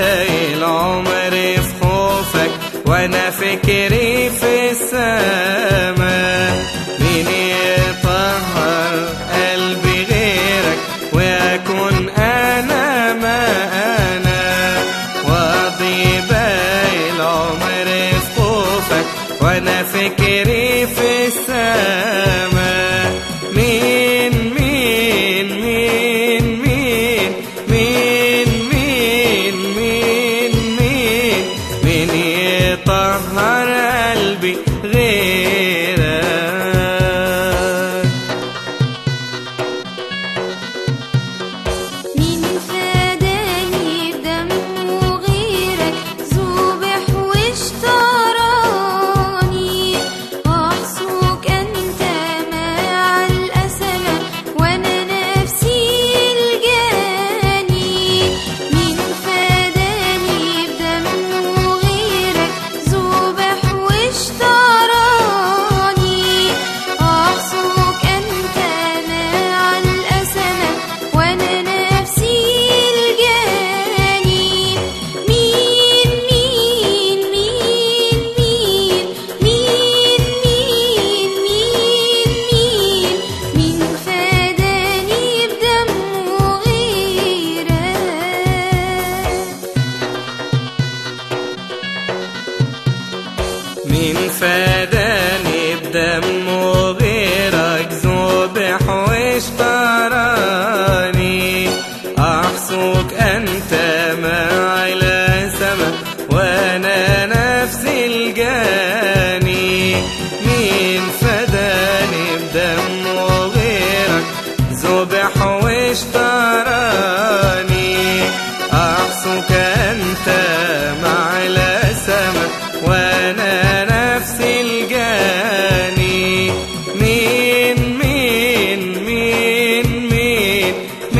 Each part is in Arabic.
ليل عمري في خوفك وأنا فكري في السماء. مين يطهر قلبي غيرك وأكون أنا ما أنا. واضي بايل عمري في خوفك وأنا فكري रे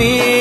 feel